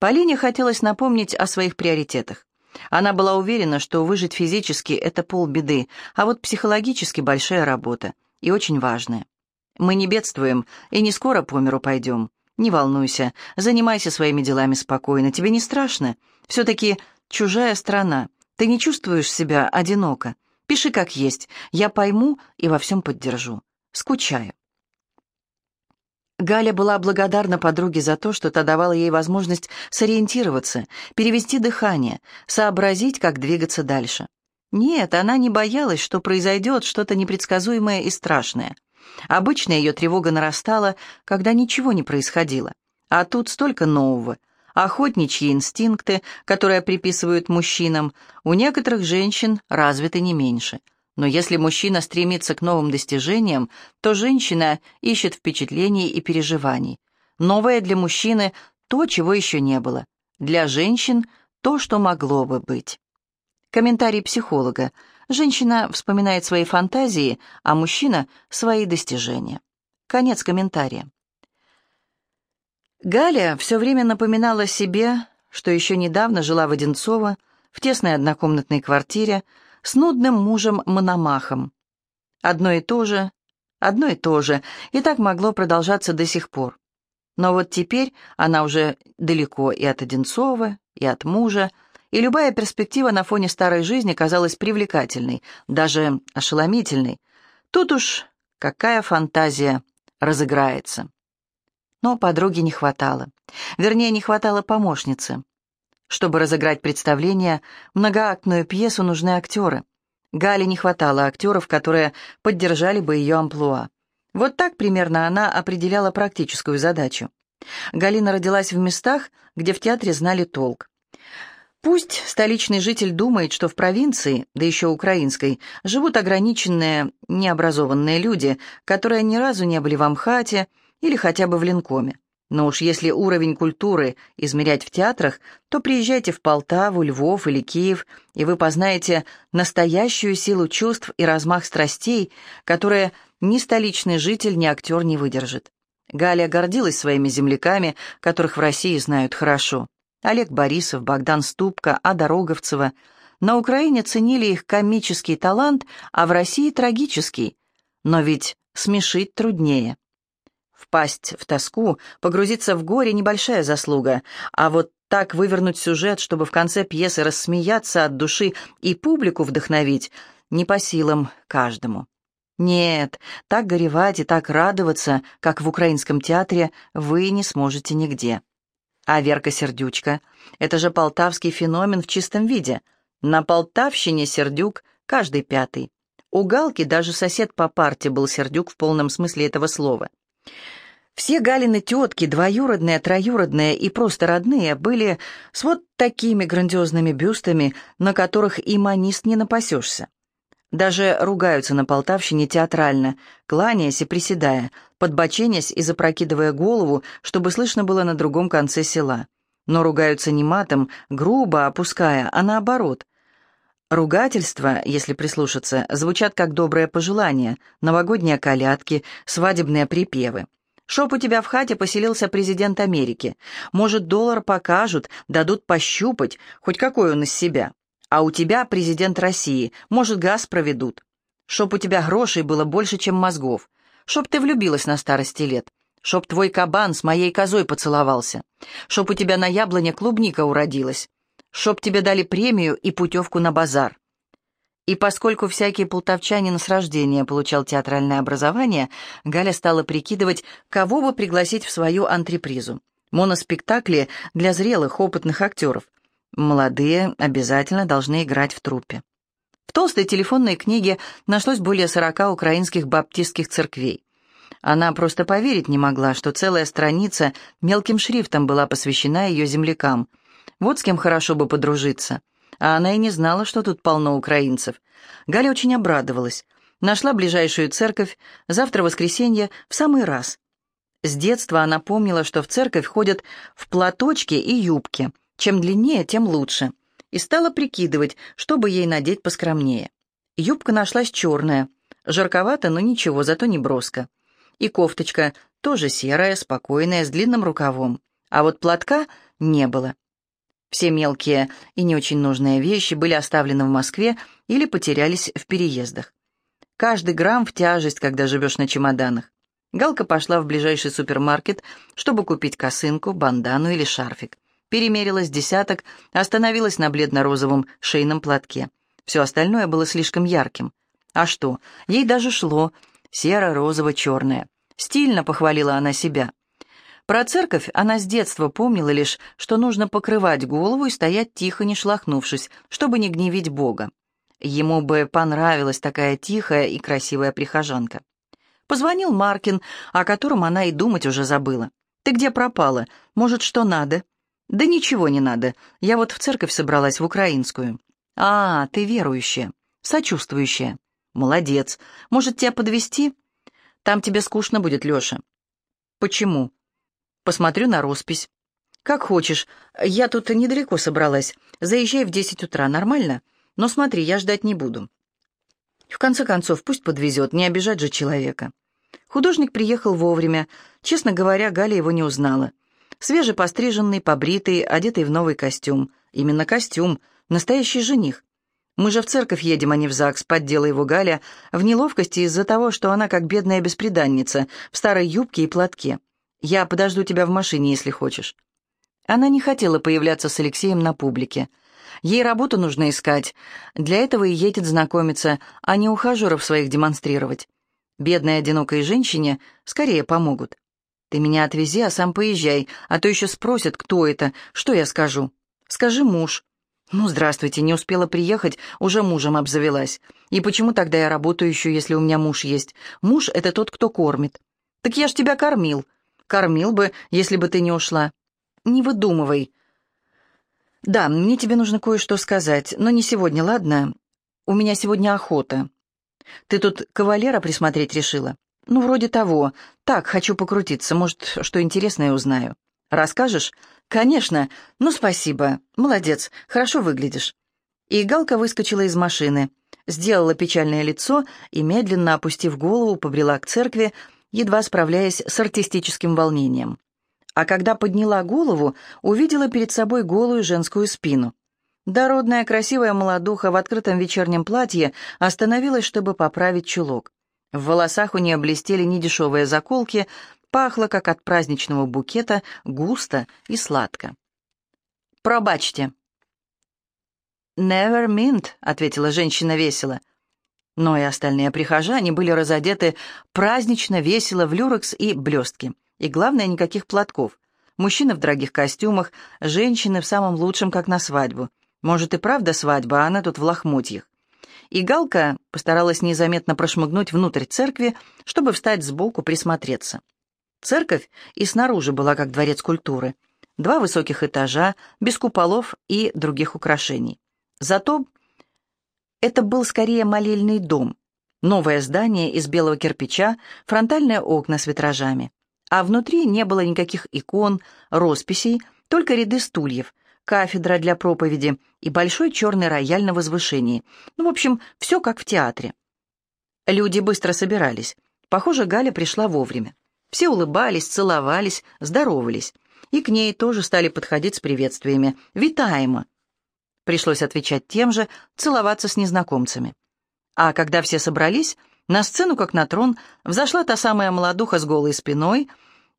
Полине хотелось напомнить о своих приоритетах. Она была уверена, что выжить физически – это полбеды, а вот психологически большая работа, и очень важная. Мы не бедствуем и не скоро по миру пойдем. Не волнуйся, занимайся своими делами спокойно, тебе не страшно? Все-таки чужая страна, ты не чувствуешь себя одиноко. Пиши как есть, я пойму и во всем поддержу. Скучаю. Галя была благодарна подруге за то, что та давала ей возможность сориентироваться, перевести дыхание, сообразить, как двигаться дальше. Нет, она не боялась, что произойдет что-то непредсказуемое и страшное. Обычно ее тревога нарастала, когда ничего не происходило. А тут столько нового. Охотничьи инстинкты, которые приписывают мужчинам, у некоторых женщин развиты не меньше – но если мужчина стремится к новым достижениям, то женщина ищет впечатлений и переживаний. Новое для мужчины – то, чего еще не было. Для женщин – то, что могло бы быть. Комментарий психолога. Женщина вспоминает свои фантазии, а мужчина – свои достижения. Конец комментария. Галя все время напоминала себе, что еще недавно жила в Одинцово, в тесной однокомнатной квартире, с нудным мужем-мономахом. Одно и то же, одно и то же, и так могло продолжаться до сих пор. Но вот теперь она уже далеко и от Одинцова, и от мужа, и любая перспектива на фоне старой жизни казалась привлекательной, даже ошеломительной. Тут уж какая фантазия разыграется. Но подруги не хватало. Вернее, не хватало помощницы. Чтобы разыграть представление, многоактную пьесу нужны актеры. Гале не хватало актеров, которые поддержали бы ее амплуа. Вот так примерно она определяла практическую задачу. Галина родилась в местах, где в театре знали толк. Пусть столичный житель думает, что в провинции, да еще украинской, живут ограниченные, необразованные люди, которые ни разу не были в Амхате или хотя бы в Ленкоме. Но уж если уровень культуры измерять в театрах, то приезжайте в Полтаву, Львов или Киев, и вы познаете настоящую силу чувств и размах страстей, которые ни столичный житель, ни актер не выдержит. Галя гордилась своими земляками, которых в России знают хорошо. Олег Борисов, Богдан Ступка, Ада Роговцева. На Украине ценили их комический талант, а в России трагический. Но ведь смешить труднее. Впасть в тоску, погрузиться в горе — небольшая заслуга, а вот так вывернуть сюжет, чтобы в конце пьесы рассмеяться от души и публику вдохновить, не по силам каждому. Нет, так горевать и так радоваться, как в украинском театре, вы не сможете нигде. А Верка Сердючка — это же полтавский феномен в чистом виде. На Полтавщине Сердюк каждый пятый. У Галки даже сосед по парте был Сердюк в полном смысле этого слова. Все Галины тетки, двоюродные, троюродные и просто родные, были с вот такими грандиозными бюстами, на которых и манист не напасешься. Даже ругаются на Полтавщине театрально, кланяясь и приседая, подбоченясь и запрокидывая голову, чтобы слышно было на другом конце села. Но ругаются не матом, грубо опуская, а наоборот. Ругательства, если прислушаться, звучат как доброе пожелание, новогодние колядки, свадебные припевы. Шоб у тебя в хате поселился президент Америки. Может, доллар покажут, дадут пощупать, хоть какой он из себя. А у тебя президент России, может, газ проведут. Шоб у тебя грошей было больше, чем мозгов. Шоб ты влюбилась на старости лет. Шоб твой кабан с моей козой поцеловался. Шоб у тебя на яблоне клубника уродилась чтоб тебе дали премию и путевку на базар. И поскольку всякий полтавчанин с рождения получал театральное образование, Галя стала прикидывать, кого бы пригласить в свою антрепризу. Моноспектакли для зрелых, опытных актеров. Молодые обязательно должны играть в труппе. В толстой телефонной книге нашлось более сорока украинских баптистских церквей. Она просто поверить не могла, что целая страница мелким шрифтом была посвящена ее землякам – вот с кем хорошо бы подружиться. А она и не знала, что тут полно украинцев. Галя очень обрадовалась. Нашла ближайшую церковь, завтра воскресенье, в самый раз. С детства она помнила, что в церковь ходят в платочке и юбке. Чем длиннее, тем лучше. И стала прикидывать, чтобы ей надеть поскромнее. Юбка нашлась черная. Жарковато, но ничего, зато не броско. И кофточка тоже серая, спокойная, с длинным рукавом. А вот платка не было. Все мелкие и не очень нужные вещи были оставлены в Москве или потерялись в переездах. Каждый грамм в тяжесть, когда живешь на чемоданах. Галка пошла в ближайший супермаркет, чтобы купить косынку, бандану или шарфик. Перемерилась десяток, остановилась на бледно-розовом шейном платке. Все остальное было слишком ярким. А что, ей даже шло серо-розово-черное. Стильно похвалила она себя. Про церковь она с детства помнила лишь, что нужно покрывать голову и стоять тихо, не шлахнувшись, чтобы не гневить Бога. Ему бы понравилась такая тихая и красивая прихожанка. Позвонил Маркин, о котором она и думать уже забыла. «Ты где пропала? Может, что надо?» «Да ничего не надо. Я вот в церковь собралась, в украинскую». «А, ты верующая, сочувствующая. Молодец. Может, тебя подвести? Там тебе скучно будет, Леша». «Почему?» «Посмотрю на роспись». «Как хочешь. Я тут недалеко собралась. Заезжай в десять утра, нормально? Но смотри, я ждать не буду». В конце концов, пусть подвезет, не обижать же человека. Художник приехал вовремя. Честно говоря, Галя его не узнала. Свежепостриженный, побритый, одетый в новый костюм. Именно костюм. Настоящий жених. Мы же в церковь едем, а не в ЗАГС, поддела его Галя, в неловкости из-за того, что она как бедная бесприданница, в старой юбке и платке. Я подожду тебя в машине, если хочешь. Она не хотела появляться с Алексеем на публике. Ей работу нужно искать. Для этого и едет знакомиться, а не ухажеров своих демонстрировать. Бедной одинокой женщине скорее помогут. Ты меня отвези, а сам поезжай, а то еще спросят, кто это, что я скажу. Скажи муж. Ну, здравствуйте, не успела приехать, уже мужем обзавелась. И почему тогда я работаю еще, если у меня муж есть? Муж — это тот, кто кормит. Так я ж тебя кормил. Кормил бы, если бы ты не ушла. Не выдумывай. «Да, мне тебе нужно кое-что сказать, но не сегодня, ладно? У меня сегодня охота. Ты тут кавалера присмотреть решила? Ну, вроде того. Так, хочу покрутиться, может, что интересное узнаю. Расскажешь? Конечно. Ну, спасибо. Молодец, хорошо выглядишь». И Галка выскочила из машины, сделала печальное лицо и, медленно опустив голову, побрела к церкви, едва справляясь с артистическим волнением а когда подняла голову, увидела перед собой голую женскую спину. Дородная красивая молодуха в открытом вечернем платье остановилась, чтобы поправить чулок. В волосах у нее блестели недешевые заколки, пахло, как от праздничного букета, густо и сладко. «Пробачьте». «Never mind», — ответила женщина весело. Но и остальные прихожане были разодеты празднично, весело, в люрекс и блестки. И главное, никаких платков. Мужчины в дорогих костюмах, женщины в самом лучшем, как на свадьбу. Может и правда свадьба, а она тут в лохмотьях. И Галка постаралась незаметно прошмыгнуть внутрь церкви, чтобы встать сбоку, присмотреться. Церковь и снаружи была как дворец культуры. Два высоких этажа, без куполов и других украшений. Зато это был скорее молельный дом. Новое здание из белого кирпича, фронтальные окна с витражами а внутри не было никаких икон, росписей, только ряды стульев, кафедра для проповеди и большой черный рояль на возвышении. Ну, в общем, все как в театре. Люди быстро собирались. Похоже, Галя пришла вовремя. Все улыбались, целовались, здоровались. И к ней тоже стали подходить с приветствиями. «Витаемо!» Пришлось отвечать тем же, целоваться с незнакомцами. А когда все собрались, на сцену, как на трон, взошла та самая молодуха с голой спиной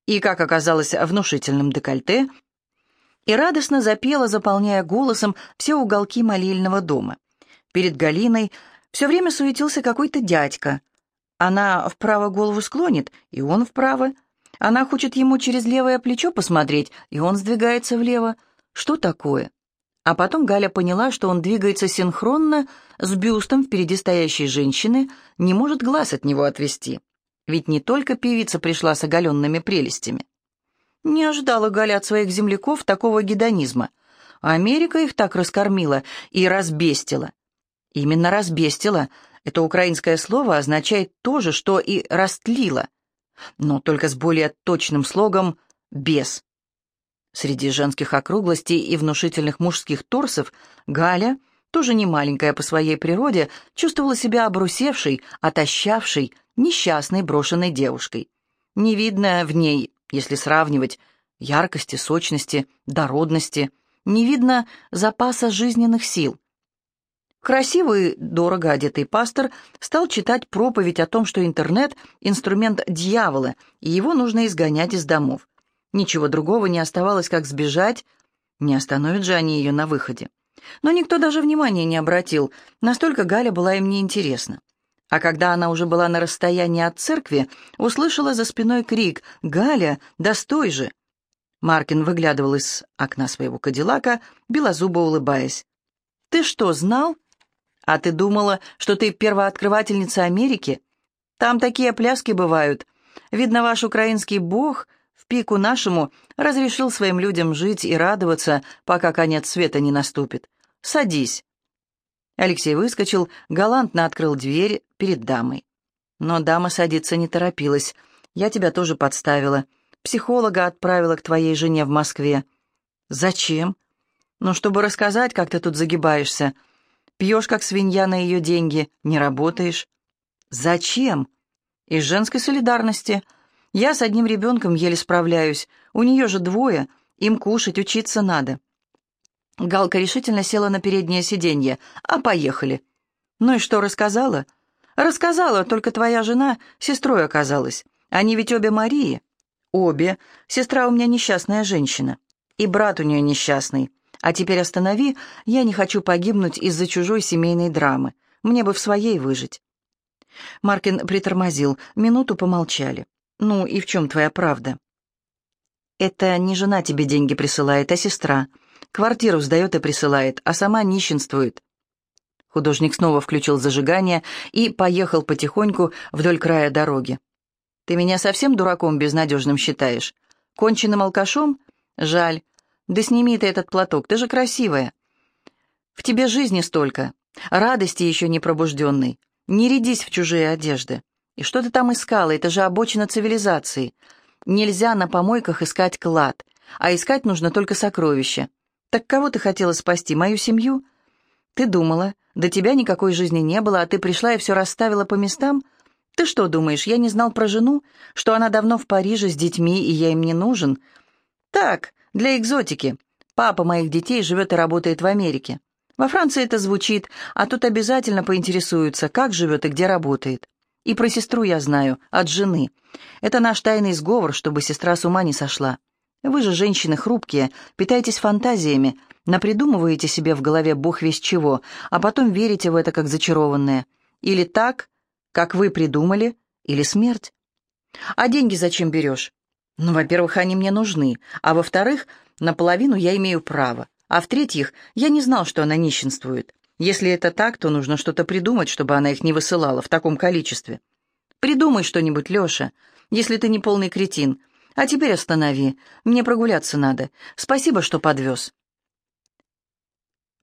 и, как оказалось, внушительным декольте, и радостно запела, заполняя голосом все уголки молильного дома. Перед Галиной все время суетился какой-то дядька. Она вправо голову склонит, и он вправо. Она хочет ему через левое плечо посмотреть, и он сдвигается влево. Что такое? А потом Галя поняла, что он двигается синхронно с бюстом впереди стоящей женщины, не может глаз от него отвести. Ведь не только певица пришла с оголенными прелестями. Не ожидала Галя от своих земляков такого гедонизма. Америка их так раскормила и разбестила. Именно разбестила. Это украинское слово означает то же, что и растлила, но только с более точным слогом «бес». Среди женских округлостей и внушительных мужских торсов Галя, тоже не маленькая по своей природе, чувствовала себя обрусевшей, отощавшей, несчастной брошенной девушкой. Не видно в ней, если сравнивать, яркости, сочности, дородности. Не видно запаса жизненных сил. Красивый, дорого одетый пастор стал читать проповедь о том, что интернет — инструмент дьявола, и его нужно изгонять из домов. Ничего другого не оставалось, как сбежать. Не остановят же они ее на выходе. Но никто даже внимания не обратил, настолько Галя была им неинтересна. А когда она уже была на расстоянии от церкви, услышала за спиной крик «Галя, да стой же!». Маркин выглядывал из окна своего кадиллака, белозубо улыбаясь. «Ты что, знал?» «А ты думала, что ты первооткрывательница Америки? Там такие пляски бывают. Видно, ваш украинский бог пику нашему разрешил своим людям жить и радоваться, пока конец света не наступит. Садись». Алексей выскочил, галантно открыл дверь перед дамой. Но дама садиться не торопилась. «Я тебя тоже подставила. Психолога отправила к твоей жене в Москве». «Зачем?» «Ну, чтобы рассказать, как ты тут загибаешься. Пьешь, как свинья на ее деньги, не работаешь». «Зачем?» «Из женской солидарности. Я с одним ребенком еле справляюсь. У нее же двое. Им кушать, учиться надо». Галка решительно села на переднее сиденье. «А поехали». «Ну и что, рассказала?» «Рассказала, только твоя жена сестрой оказалась. Они ведь обе Марии». «Обе. Сестра у меня несчастная женщина. И брат у нее несчастный. А теперь останови, я не хочу погибнуть из-за чужой семейной драмы. Мне бы в своей выжить». Маркин притормозил, минуту помолчали. «Ну и в чем твоя правда?» «Это не жена тебе деньги присылает, а сестра. Квартиру сдает и присылает, а сама нищенствует». Художник снова включил зажигание и поехал потихоньку вдоль края дороги. «Ты меня совсем дураком безнадежным считаешь? Конченным алкашом? Жаль. Да сними ты этот платок, ты же красивая. В тебе жизни столько, радости еще не пробужденной. Не рядись в чужие одежды. И что ты там искала? Это же обочина цивилизации. Нельзя на помойках искать клад, а искать нужно только сокровища. Так кого ты хотела спасти, мою семью? Ты думала, до тебя никакой жизни не было, а ты пришла и все расставила по местам? Ты что думаешь, я не знал про жену, что она давно в Париже с детьми, и я им не нужен? Так, для экзотики. Папа моих детей живет и работает в Америке. Во Франции это звучит, а тут обязательно поинтересуются, как живет и где работает. И про сестру я знаю, от жены. Это наш тайный сговор, чтобы сестра с ума не сошла. Вы же, женщины хрупкие, питаетесь фантазиями, напридумываете себе в голове бог весь чего, а потом верите в это как зачарованное. Или так, как вы придумали, или смерть. А деньги зачем берешь? Ну, во-первых, они мне нужны, а во-вторых, наполовину я имею право, а в-третьих, я не знал, что она нищенствует. Если это так, то нужно что-то придумать, чтобы она их не высылала в таком количестве. Придумай что-нибудь, Леша, если ты не полный кретин. А теперь останови. Мне прогуляться надо. Спасибо, что подвез».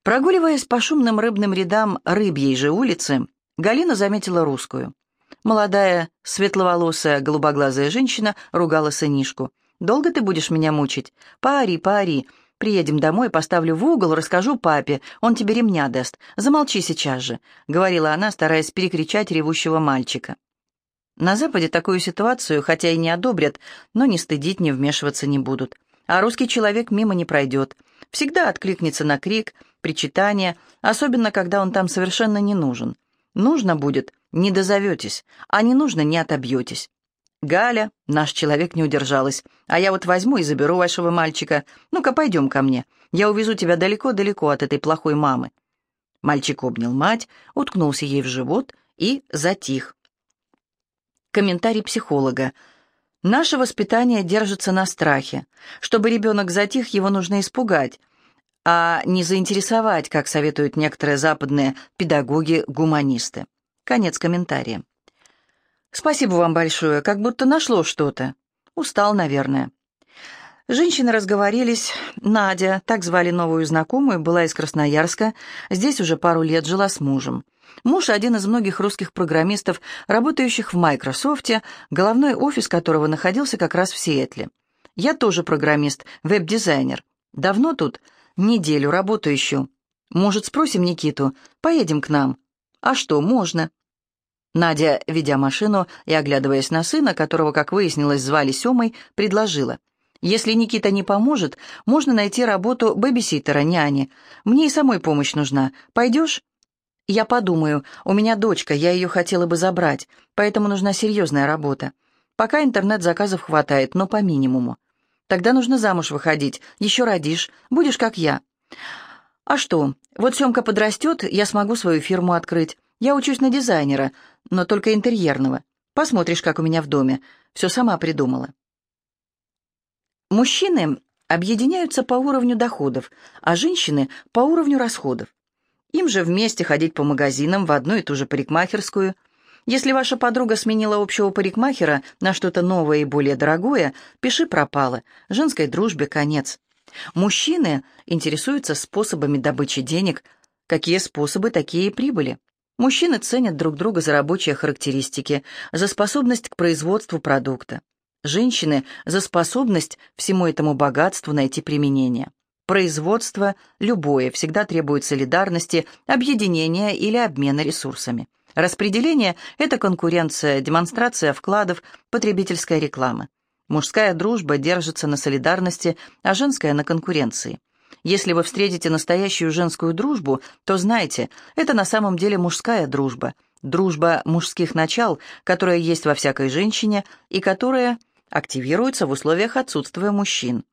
Прогуливаясь по шумным рыбным рядам рыбьей же улицы, Галина заметила русскую. Молодая, светловолосая, голубоглазая женщина ругала сынишку. «Долго ты будешь меня мучить? Пари, пари. Приедем домой, поставлю в угол, расскажу папе, он тебе ремня даст. Замолчи сейчас же», — говорила она, стараясь перекричать ревущего мальчика. На Западе такую ситуацию, хотя и не одобрят, но не стыдить, не вмешиваться не будут. А русский человек мимо не пройдет. Всегда откликнется на крик, причитание, особенно когда он там совершенно не нужен. Нужно будет, не дозоветесь, а не нужно, не отобьетесь. Галя, наш человек, не удержалась. А я вот возьму и заберу вашего мальчика. Ну-ка, пойдем ко мне. Я увезу тебя далеко-далеко от этой плохой мамы. Мальчик обнял мать, уткнулся ей в живот и затих. Комментарий психолога. Наше воспитание держится на страхе. Чтобы ребенок затих, его нужно испугать, а не заинтересовать, как советуют некоторые западные педагоги-гуманисты. Конец комментария. Спасибо вам большое, как будто нашло что-то. Устал, наверное. Женщины разговорились. Надя, так звали новую знакомую, была из Красноярска, здесь уже пару лет жила с мужем. Муж – один из многих русских программистов, работающих в Microsoft, головной офис которого находился как раз в Сиэтле. Я тоже программист, веб-дизайнер. Давно тут? Неделю работаю еще. Может, спросим Никиту? Поедем к нам. А что, можно. Надя, ведя машину и оглядываясь на сына, которого, как выяснилось, звали Семой, предложила. Если Никита не поможет, можно найти работу бэбиситера, няни. Мне и самой помощь нужна. Пойдешь?» «Я подумаю. У меня дочка, я ее хотела бы забрать, поэтому нужна серьезная работа. Пока интернет-заказов хватает, но по минимуму. Тогда нужно замуж выходить, еще родишь, будешь как я». «А что, вот Семка подрастет, я смогу свою фирму открыть. Я учусь на дизайнера, но только интерьерного. Посмотришь, как у меня в доме. Все сама придумала». Мужчины объединяются по уровню доходов, а женщины – по уровню расходов. Им же вместе ходить по магазинам в одну и ту же парикмахерскую. Если ваша подруга сменила общего парикмахера на что-то новое и более дорогое, пиши пропало. Женской дружбе конец. Мужчины интересуются способами добычи денег. Какие способы, такие и прибыли. Мужчины ценят друг друга за рабочие характеристики, за способность к производству продукта женщины за способность всему этому богатству найти применение. Производство, любое, всегда требует солидарности, объединения или обмена ресурсами. Распределение – это конкуренция, демонстрация вкладов, потребительская реклама. Мужская дружба держится на солидарности, а женская – на конкуренции. Если вы встретите настоящую женскую дружбу, то знайте, это на самом деле мужская дружба, дружба мужских начал, которая есть во всякой женщине и которая активируется в условиях отсутствия мужчин.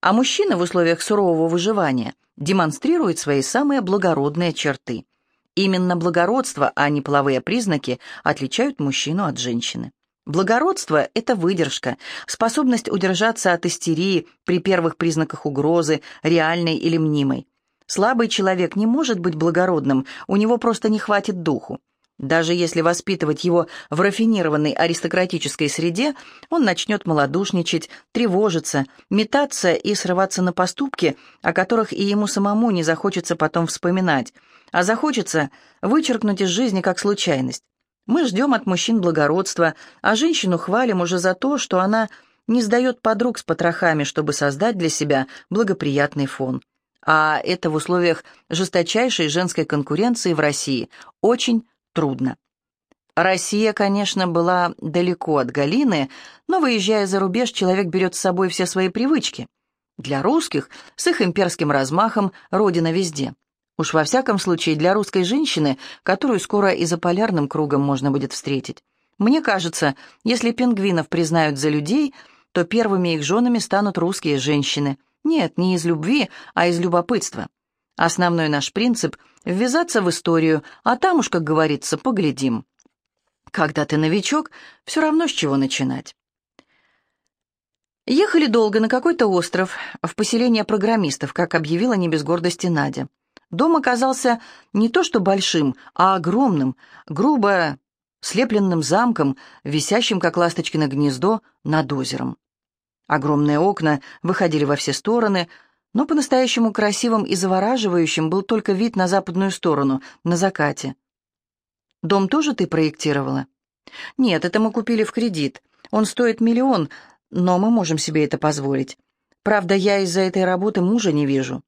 А мужчина в условиях сурового выживания демонстрирует свои самые благородные черты. Именно благородство, а не половые признаки, отличают мужчину от женщины. Благородство – это выдержка, способность удержаться от истерии при первых признаках угрозы, реальной или мнимой. Слабый человек не может быть благородным, у него просто не хватит духу. Даже если воспитывать его в рафинированной аристократической среде, он начнет малодушничать, тревожиться, метаться и срываться на поступки, о которых и ему самому не захочется потом вспоминать, а захочется вычеркнуть из жизни как случайность. Мы ждем от мужчин благородства, а женщину хвалим уже за то, что она не сдает подруг с потрохами, чтобы создать для себя благоприятный фон. А это в условиях жесточайшей женской конкуренции в России очень трудно. Россия, конечно, была далеко от Галины, но, выезжая за рубеж, человек берет с собой все свои привычки. Для русских, с их имперским размахом, родина везде. Уж во всяком случае для русской женщины, которую скоро и за полярным кругом можно будет встретить. Мне кажется, если пингвинов признают за людей, то первыми их женами станут русские женщины. Нет, не из любви, а из любопытства. Основной наш принцип — ввязаться в историю, а там уж, как говорится, поглядим. Когда ты новичок, все равно с чего начинать. Ехали долго на какой-то остров, в поселение программистов, как объявила не без гордости Надя. Дом оказался не то что большим, а огромным, грубо слепленным замком, висящим, как ласточкино гнездо, над озером. Огромные окна выходили во все стороны, но по-настоящему красивым и завораживающим был только вид на западную сторону, на закате. «Дом тоже ты проектировала?» «Нет, это мы купили в кредит. Он стоит миллион, но мы можем себе это позволить. Правда, я из-за этой работы мужа не вижу.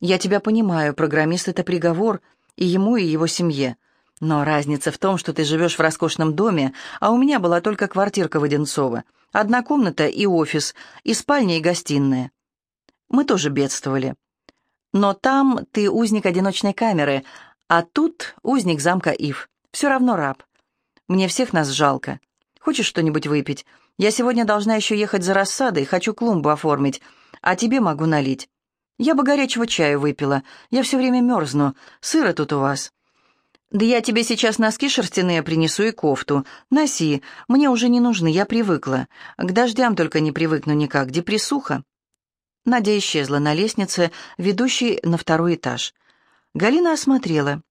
Я тебя понимаю, программист — это приговор и ему, и его семье. Но разница в том, что ты живешь в роскошном доме, а у меня была только квартирка в Одинцово. Одна комната и офис, и спальня, и гостиная. Мы тоже бедствовали. Но там ты узник одиночной камеры, а тут узник замка Ив. Все равно раб. Мне всех нас жалко. Хочешь что-нибудь выпить? Я сегодня должна еще ехать за рассадой, хочу клумбу оформить, а тебе могу налить. Я бы горячего чая выпила, я все время мерзну, сыро тут у вас. Да я тебе сейчас носки шерстяные принесу и кофту. Носи, мне уже не нужны, я привыкла. К дождям только не привыкну никак, депрессуха. Надя исчезла на лестнице, ведущей на второй этаж. Галина осмотрела.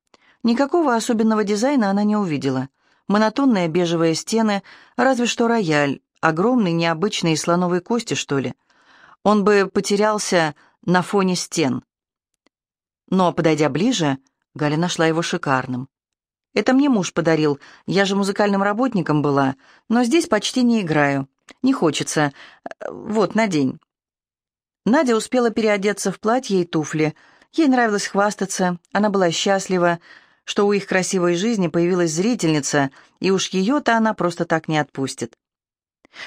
Никакого особенного дизайна она не увидела. Монотонные бежевые стены, разве что рояль, огромный, необычный из слоновой кости, что ли. Он бы потерялся на фоне стен. Но, подойдя ближе, Галя нашла его шикарным. «Это мне муж подарил, я же музыкальным работником была, но здесь почти не играю. Не хочется. Вот, надень». Надя успела переодеться в платье и туфли. Ей нравилось хвастаться, она была счастлива, что у их красивой жизни появилась зрительница, и уж ее-то она просто так не отпустит.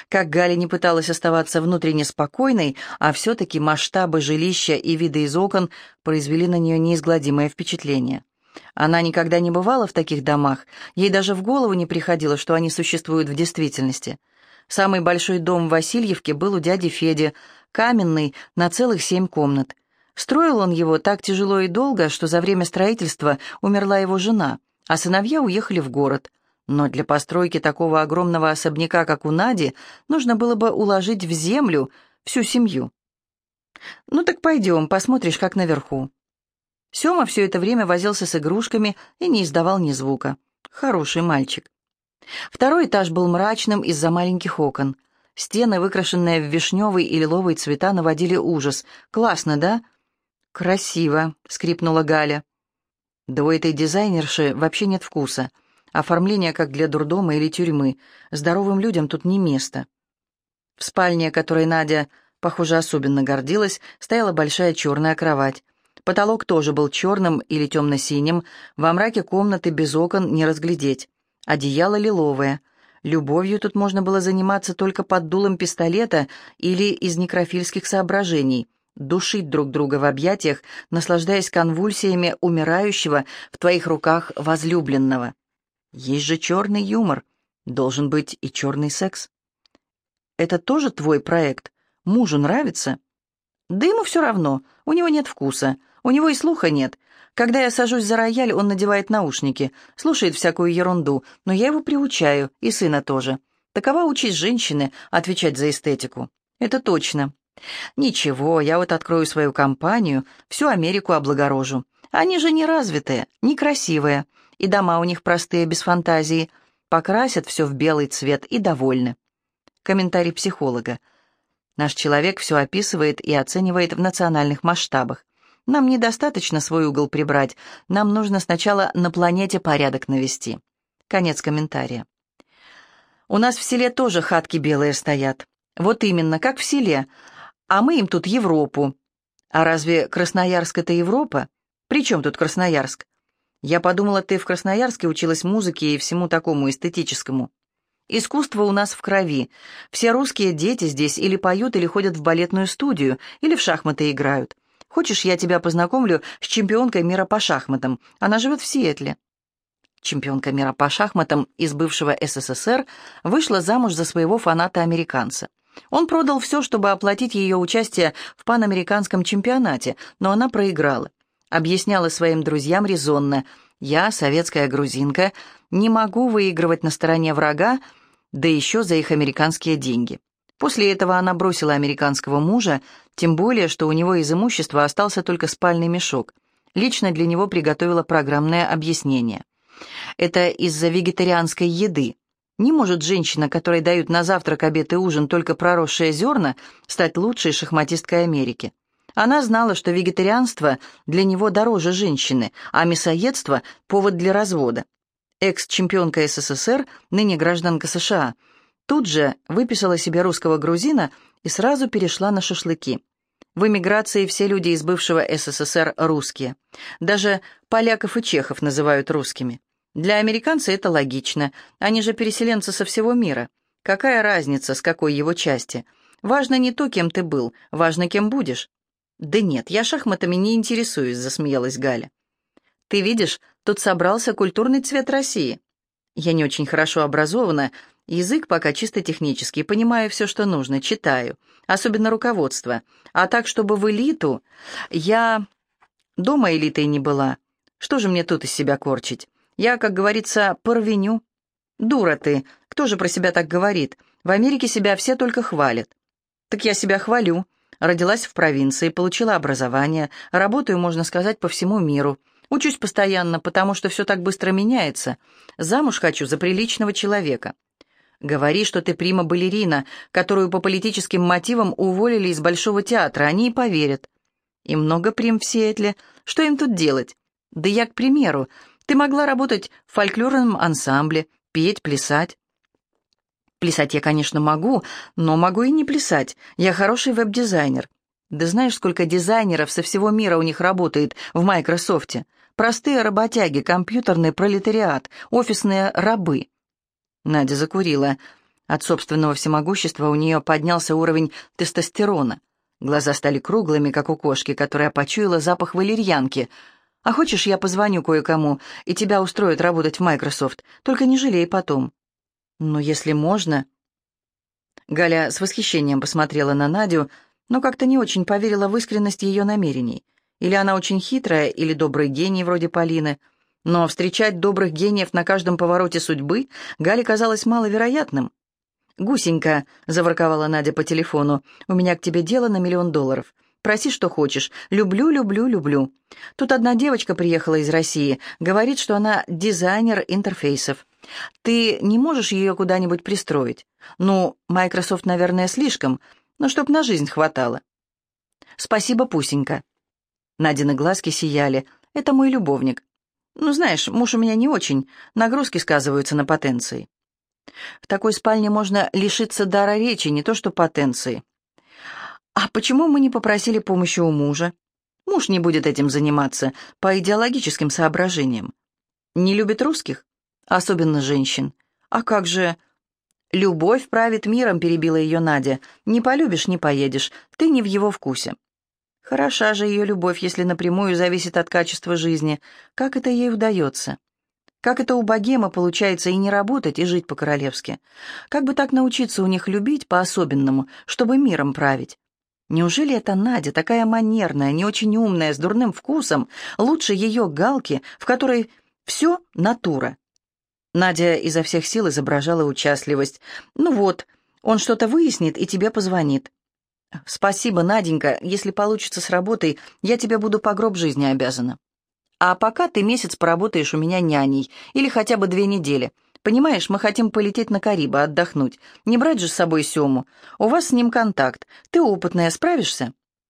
Как Галя не пыталась оставаться внутренне спокойной, а все-таки масштабы жилища и виды из окон произвели на нее неизгладимое впечатление. Она никогда не бывала в таких домах, ей даже в голову не приходило, что они существуют в действительности. Самый большой дом в Васильевке был у дяди Феди, каменный, на целых семь комнат. Строил он его так тяжело и долго, что за время строительства умерла его жена, а сыновья уехали в город. Но для постройки такого огромного особняка, как у Нади, нужно было бы уложить в землю всю семью. «Ну так пойдем, посмотришь, как наверху». Сема все это время возился с игрушками и не издавал ни звука. Хороший мальчик. Второй этаж был мрачным из-за маленьких окон. Стены, выкрашенные в вишневый и лиловый цвета, наводили ужас. Классно, да? Красиво, скрипнула Галя. Да у этой дизайнерши вообще нет вкуса. Оформление как для дурдома или тюрьмы. Здоровым людям тут не место. В спальне, которой Надя, похоже, особенно гордилась, стояла большая черная кровать. Потолок тоже был черным или темно-синим, во мраке комнаты без окон не разглядеть. Одеяло лиловое. Любовью тут можно было заниматься только под дулом пистолета или из некрофильских соображений, душить друг друга в объятиях, наслаждаясь конвульсиями умирающего в твоих руках возлюбленного. Есть же черный юмор, должен быть и черный секс. Это тоже твой проект? Мужу нравится? Да ему все равно, у него нет вкуса. У него и слуха нет. Когда я сажусь за рояль, он надевает наушники, слушает всякую ерунду, но я его приучаю, и сына тоже. Такова участь женщины отвечать за эстетику. Это точно. Ничего, я вот открою свою компанию, всю Америку облагорожу. Они же не развитые, не красивые, и дома у них простые, без фантазии. Покрасят все в белый цвет и довольны. Комментарий психолога. Наш человек все описывает и оценивает в национальных масштабах. Нам недостаточно свой угол прибрать, нам нужно сначала на планете порядок навести. Конец комментария. У нас в селе тоже хатки белые стоят. Вот именно, как в селе. А мы им тут Европу. А разве Красноярск — это Европа? При чем тут Красноярск? Я подумала, ты в Красноярске училась музыке и всему такому эстетическому. Искусство у нас в крови. Все русские дети здесь или поют, или ходят в балетную студию, или в шахматы играют. Хочешь, я тебя познакомлю с чемпионкой мира по шахматам? Она живет в Сиэтле». Чемпионка мира по шахматам из бывшего СССР вышла замуж за своего фаната-американца. Он продал все, чтобы оплатить ее участие в панамериканском чемпионате, но она проиграла. Объясняла своим друзьям резонно, «Я, советская грузинка, не могу выигрывать на стороне врага, да еще за их американские деньги». После этого она бросила американского мужа, тем более, что у него из имущества остался только спальный мешок. Лично для него приготовила программное объяснение. Это из-за вегетарианской еды. Не может женщина, которой дают на завтрак, обед и ужин только проросшие зерна, стать лучшей шахматисткой Америки. Она знала, что вегетарианство для него дороже женщины, а мясоедство – повод для развода. Экс-чемпионка СССР, ныне гражданка США – Тут же выписала себе русского грузина и сразу перешла на шашлыки. В эмиграции все люди из бывшего СССР русские. Даже поляков и чехов называют русскими. Для американца это логично, они же переселенцы со всего мира. Какая разница, с какой его части? Важно не то, кем ты был, важно, кем будешь. «Да нет, я шахматами не интересуюсь», — засмеялась Галя. «Ты видишь, тут собрался культурный цвет России. Я не очень хорошо образована, Язык пока чисто технический, понимаю все, что нужно, читаю, особенно руководство. А так, чтобы в элиту... Я дома элитой не была. Что же мне тут из себя корчить? Я, как говорится, порвеню. Дура ты, кто же про себя так говорит? В Америке себя все только хвалят. Так я себя хвалю. Родилась в провинции, получила образование, работаю, можно сказать, по всему миру. Учусь постоянно, потому что все так быстро меняется. Замуж хочу за приличного человека. Говори, что ты прима-балерина, которую по политическим мотивам уволили из Большого театра, они и поверят. И много прим в Сиэтле. Что им тут делать? Да я, к примеру, ты могла работать в фольклорном ансамбле, петь, плясать. Плясать я, конечно, могу, но могу и не плясать. Я хороший веб-дизайнер. Да знаешь, сколько дизайнеров со всего мира у них работает в Майкрософте? Простые работяги, компьютерный пролетариат, офисные рабы. Надя закурила. От собственного всемогущества у нее поднялся уровень тестостерона. Глаза стали круглыми, как у кошки, которая почуяла запах валерьянки. «А хочешь, я позвоню кое-кому, и тебя устроят работать в Microsoft? Только не жалей потом». «Ну, если можно...» Галя с восхищением посмотрела на Надю, но как-то не очень поверила в искренность ее намерений. Или она очень хитрая, или добрый гений вроде Полины. Но встречать добрых гениев на каждом повороте судьбы Гале казалось маловероятным. «Гусенька», — заворковала Надя по телефону, — «у меня к тебе дело на миллион долларов. Проси, что хочешь. Люблю, люблю, люблю. Тут одна девочка приехала из России, говорит, что она дизайнер интерфейсов. Ты не можешь ее куда-нибудь пристроить? Ну, Microsoft, наверное, слишком, но чтоб на жизнь хватало. Спасибо, Пусенька. Надины глазки сияли. Это мой любовник. Ну, знаешь, муж у меня не очень, нагрузки сказываются на потенции. В такой спальне можно лишиться дара речи, не то что потенции. А почему мы не попросили помощи у мужа? Муж не будет этим заниматься по идеологическим соображениям. Не любит русских? Особенно женщин. А как же... «Любовь правит миром», — перебила ее Надя. «Не полюбишь, не поедешь. Ты не в его вкусе». Хороша же ее любовь, если напрямую зависит от качества жизни. Как это ей удается? Как это у богема получается и не работать, и жить по-королевски? Как бы так научиться у них любить по-особенному, чтобы миром править? Неужели эта Надя, такая манерная, не очень умная, с дурным вкусом, лучше ее галки, в которой все натура? Надя изо всех сил изображала участливость. «Ну вот, он что-то выяснит и тебе позвонит». «Спасибо, Наденька. Если получится с работой, я тебе буду по гроб жизни обязана. А пока ты месяц поработаешь у меня няней, или хотя бы две недели. Понимаешь, мы хотим полететь на Карибы, отдохнуть. Не брать же с собой Сему. У вас с ним контакт. Ты опытная, справишься?»